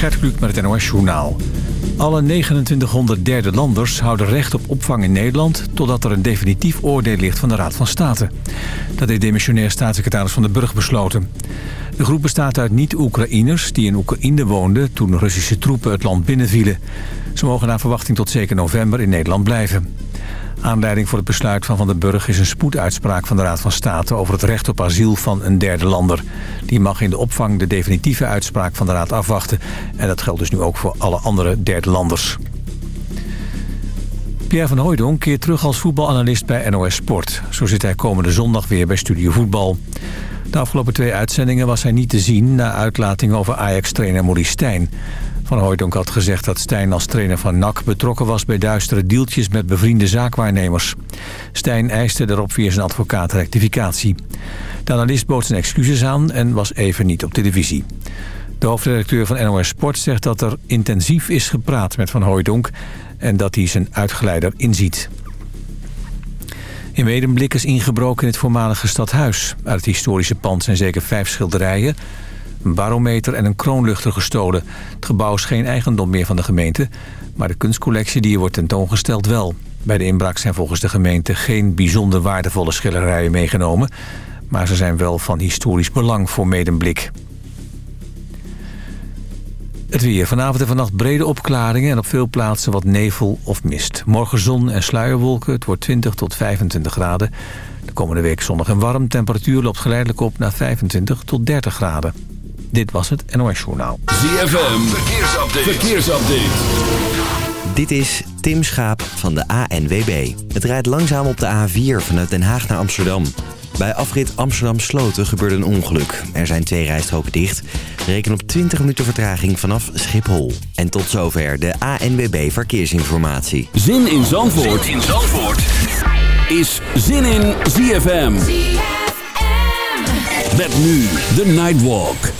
Gert Kluk met het NOS Journaal. Alle 2900 derde landers houden recht op opvang in Nederland... totdat er een definitief oordeel ligt van de Raad van State. Dat heeft demissionair staatssecretaris Van de Burg besloten. De groep bestaat uit niet-Oekraïners die in Oekraïne woonden... toen Russische troepen het land binnenvielen. Ze mogen naar verwachting tot zeker november in Nederland blijven. Aanleiding voor het besluit van Van den Burg is een spoeduitspraak van de Raad van State... over het recht op asiel van een derde lander. Die mag in de opvang de definitieve uitspraak van de Raad afwachten. En dat geldt dus nu ook voor alle andere derde landers. Pierre van Hooijdonk keert terug als voetbalanalist bij NOS Sport. Zo zit hij komende zondag weer bij Studio Voetbal. De afgelopen twee uitzendingen was hij niet te zien... na uitlating over Ajax-trainer Maurice Stijn... Van Hooydonk had gezegd dat Stijn als trainer van NAC betrokken was bij duistere deeltjes met bevriende zaakwaarnemers. Stijn eiste daarop via zijn advocaat rectificatie. De analist bood zijn excuses aan en was even niet op televisie. De hoofdredacteur van NOS Sport zegt dat er intensief is gepraat met Van Hooydonk en dat hij zijn uitgeleider inziet. In Medemblik is ingebroken in het voormalige stadhuis. Uit het historische pand zijn zeker vijf schilderijen een barometer en een kroonluchter gestolen. Het gebouw is geen eigendom meer van de gemeente... maar de kunstcollectie die hier wordt tentoongesteld wel. Bij de inbraak zijn volgens de gemeente geen bijzonder waardevolle schilderijen meegenomen... maar ze zijn wel van historisch belang voor Medemblik. Het weer. Vanavond en vannacht brede opklaringen en op veel plaatsen wat nevel of mist. Morgen zon en sluierwolken. Het wordt 20 tot 25 graden. De komende week zonnig en warm. Temperatuur loopt geleidelijk op naar 25 tot 30 graden. Dit was het NOS Journaal. ZFM, verkeersupdate. verkeersupdate. Dit is Tim Schaap van de ANWB. Het rijdt langzaam op de A4 vanuit Den Haag naar Amsterdam. Bij afrit Amsterdam-Sloten gebeurde een ongeluk. Er zijn twee rijstroken dicht. Reken op 20 minuten vertraging vanaf Schiphol. En tot zover de ANWB Verkeersinformatie. Zin in Zandvoort, zin in Zandvoort. is Zin in ZFM. ZFM. Met nu de Nightwalk.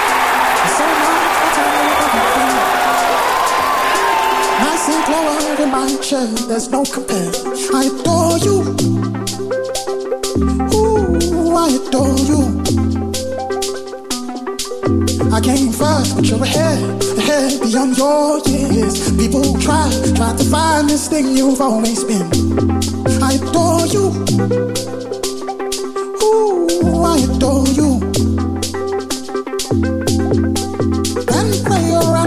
Nice in my chair, there's no compare. I adore you. Ooh, I adore you. I came first, but you're ahead, ahead beyond your years. People try, try to find this thing you've always been. I adore you. Ooh, I adore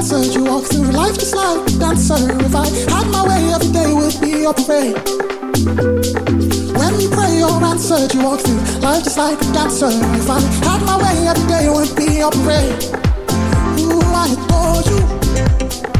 answer, you walk through life just like a dancer. If I had my way, every day would be your parade. When you pray or answered, you walk through life just like a dancer. If I had my way, every day would be your parade. Ooh, I adore you.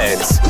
Intense.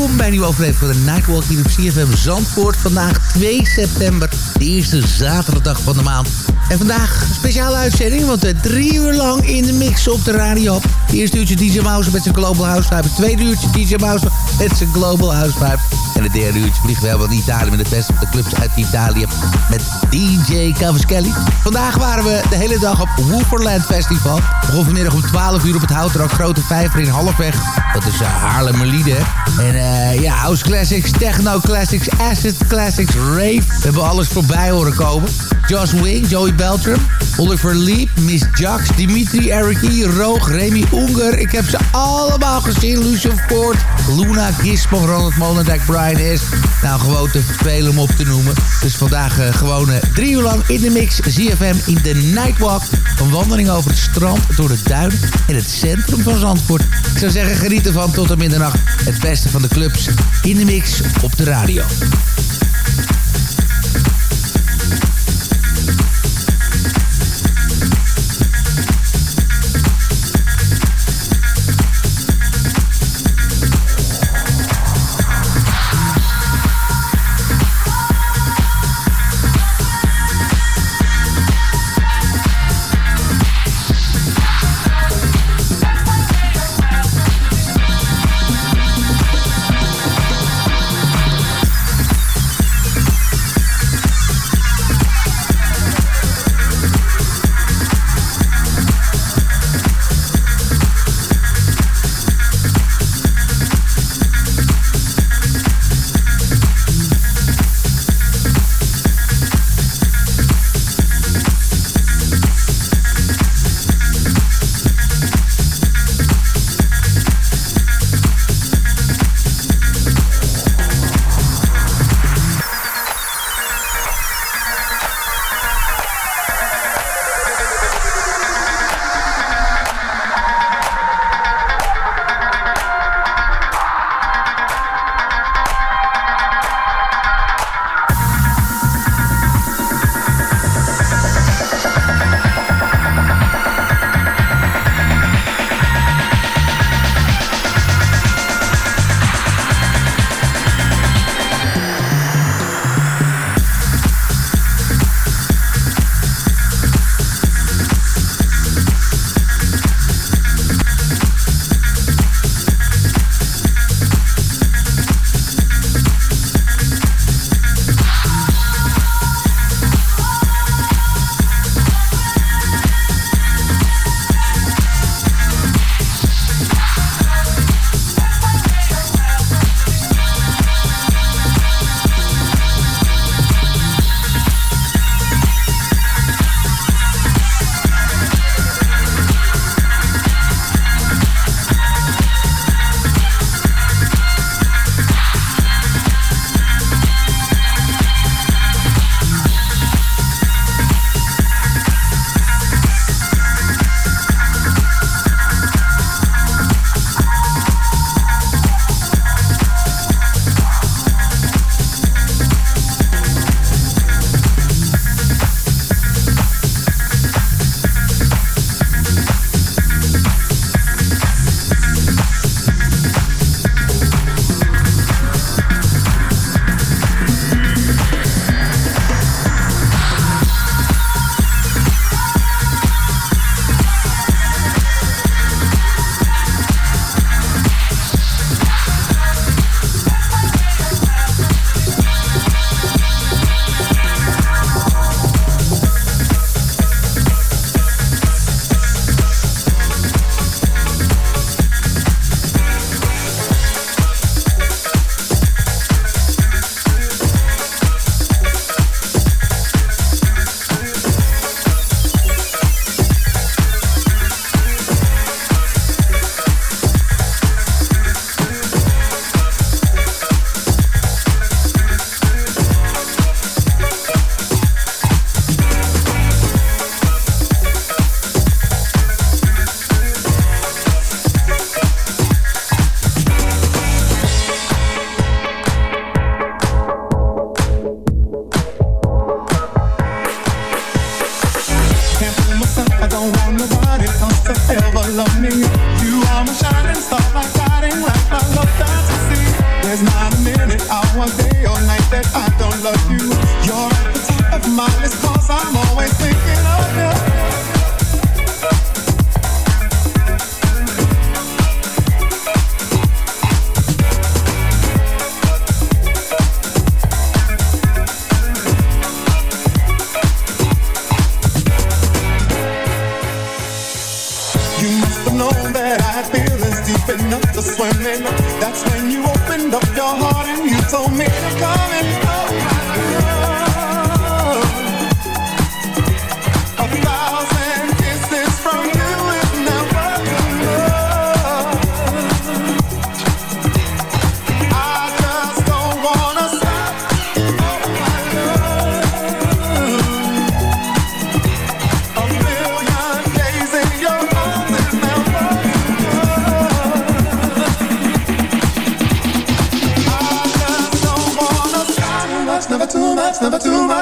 Welkom bij een nieuwe aflevering van de Nightwalk hier op CFM Zandvoort. Vandaag 2 september, de eerste zaterdag van de maand. En vandaag een speciale uitzending, want we drie uur lang in de mix op de radio. Het eerste uurtje DJ Mouse met zijn Global House Vibe. Tweede uurtje DJ Mouse met zijn Global House Vibe. En het derde uurtje vliegen we helemaal naar Italië met de beste van de clubs uit Italië. Met DJ Cavaschelli. Vandaag waren we de hele dag op Wooferland Festival. Begon vanmiddag om 12 uur op het Houtrak Grote Vijver in Halfweg. Dat is uh, Haarlemmerlieden. En uh, ja, house classics, techno classics, acid classics, rave. We hebben alles voorbij horen komen. Josh Wing, Joey Beltram, Oliver Leap, Miss Jax, Dimitri Eriki, Roog, Remy Unger. Ik heb ze allemaal gezien. Lucian Ford, Luna Gismo, Ronald Molendijk, Brian S. Nou, gewoon te veel om op te noemen. Dus vandaag uh, gewoon uh, drie uur lang in de mix. ZFM in de Nightwalk. Een wandeling over het strand, door de duinen in het centrum van Zandvoort. Ik zou zeggen, geniet ervan tot de middernacht. Het beste van de clubs in de mix op de radio.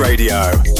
Radio.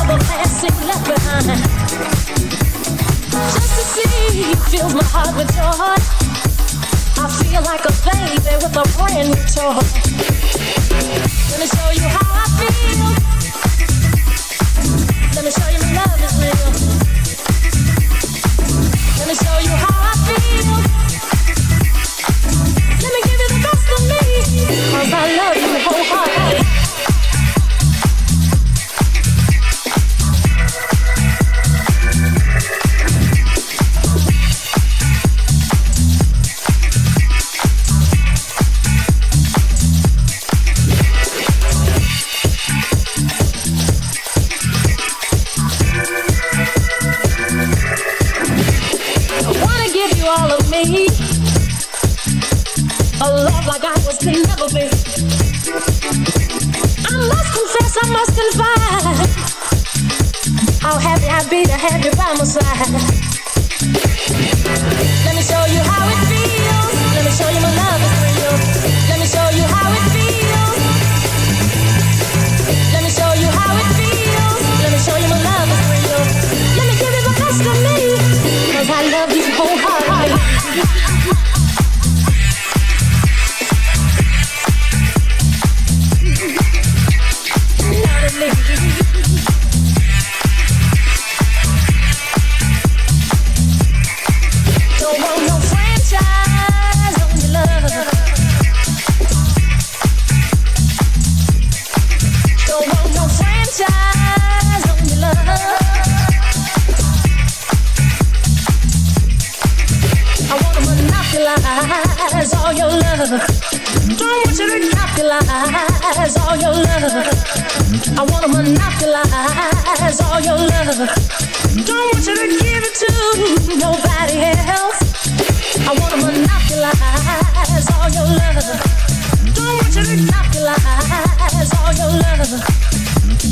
Of the past left behind. Just to see fills my heart with joy. I feel like a baby with a brand new toy. Let me show you how I feel. Let me show you my love is real. Let me show you how be to monopolize all your love. Don't want you to capitalize all your love. I wanna monopolize all your love. Don't want you to give it to nobody else. I wanna monopolize all your love. Don't want you to capitalize all your love.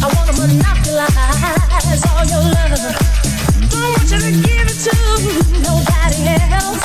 I wanna monopolize all your love. Don't want you to give it to nobody else.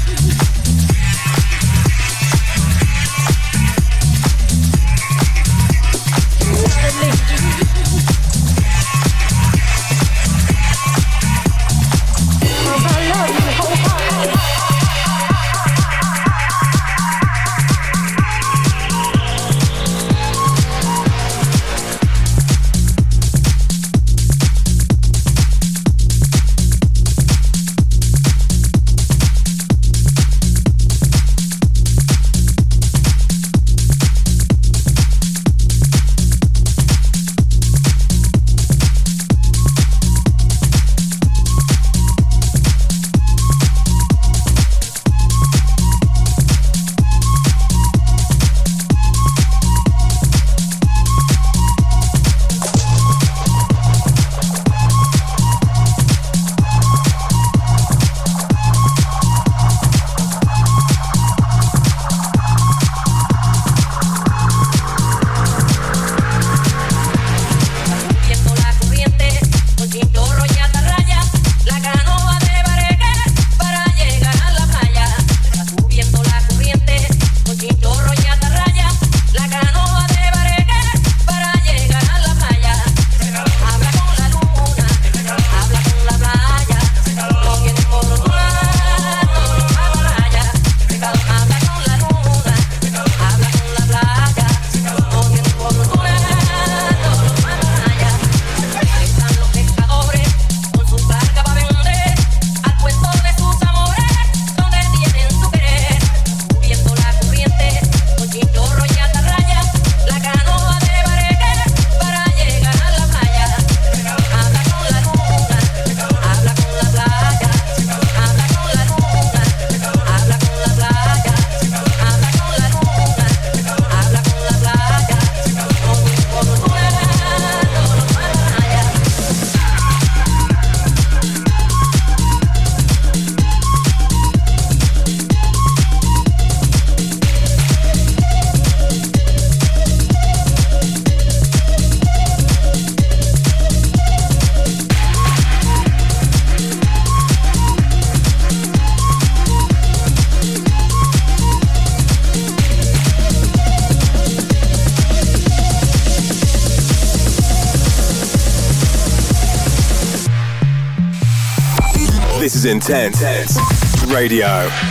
Intense Radio.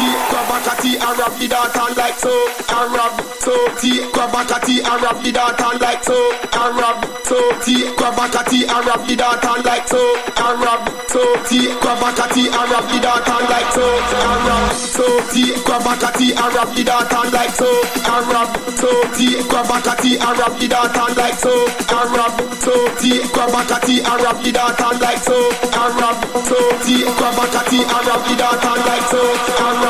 Tea, Kabakati, Arab, the daughter like so, Arab, so, Tea, Kabakati, Arab, the daughter like so, Arab, so, Tea, Kabakati, Arab, the daughter like so, Arab, so, Tea, Kabakati, Arab, the daughter like so, Arab, so, Tea, Kabakati, Arab, the daughter like so, Arab, so, Tea, Kabakati, Arab, the daughter like so, Arab, so, Tea, Kabakati, Arab, the daughter like so, Arab, so, Tea, Kabakati, Arab, the daughter like so, Arab,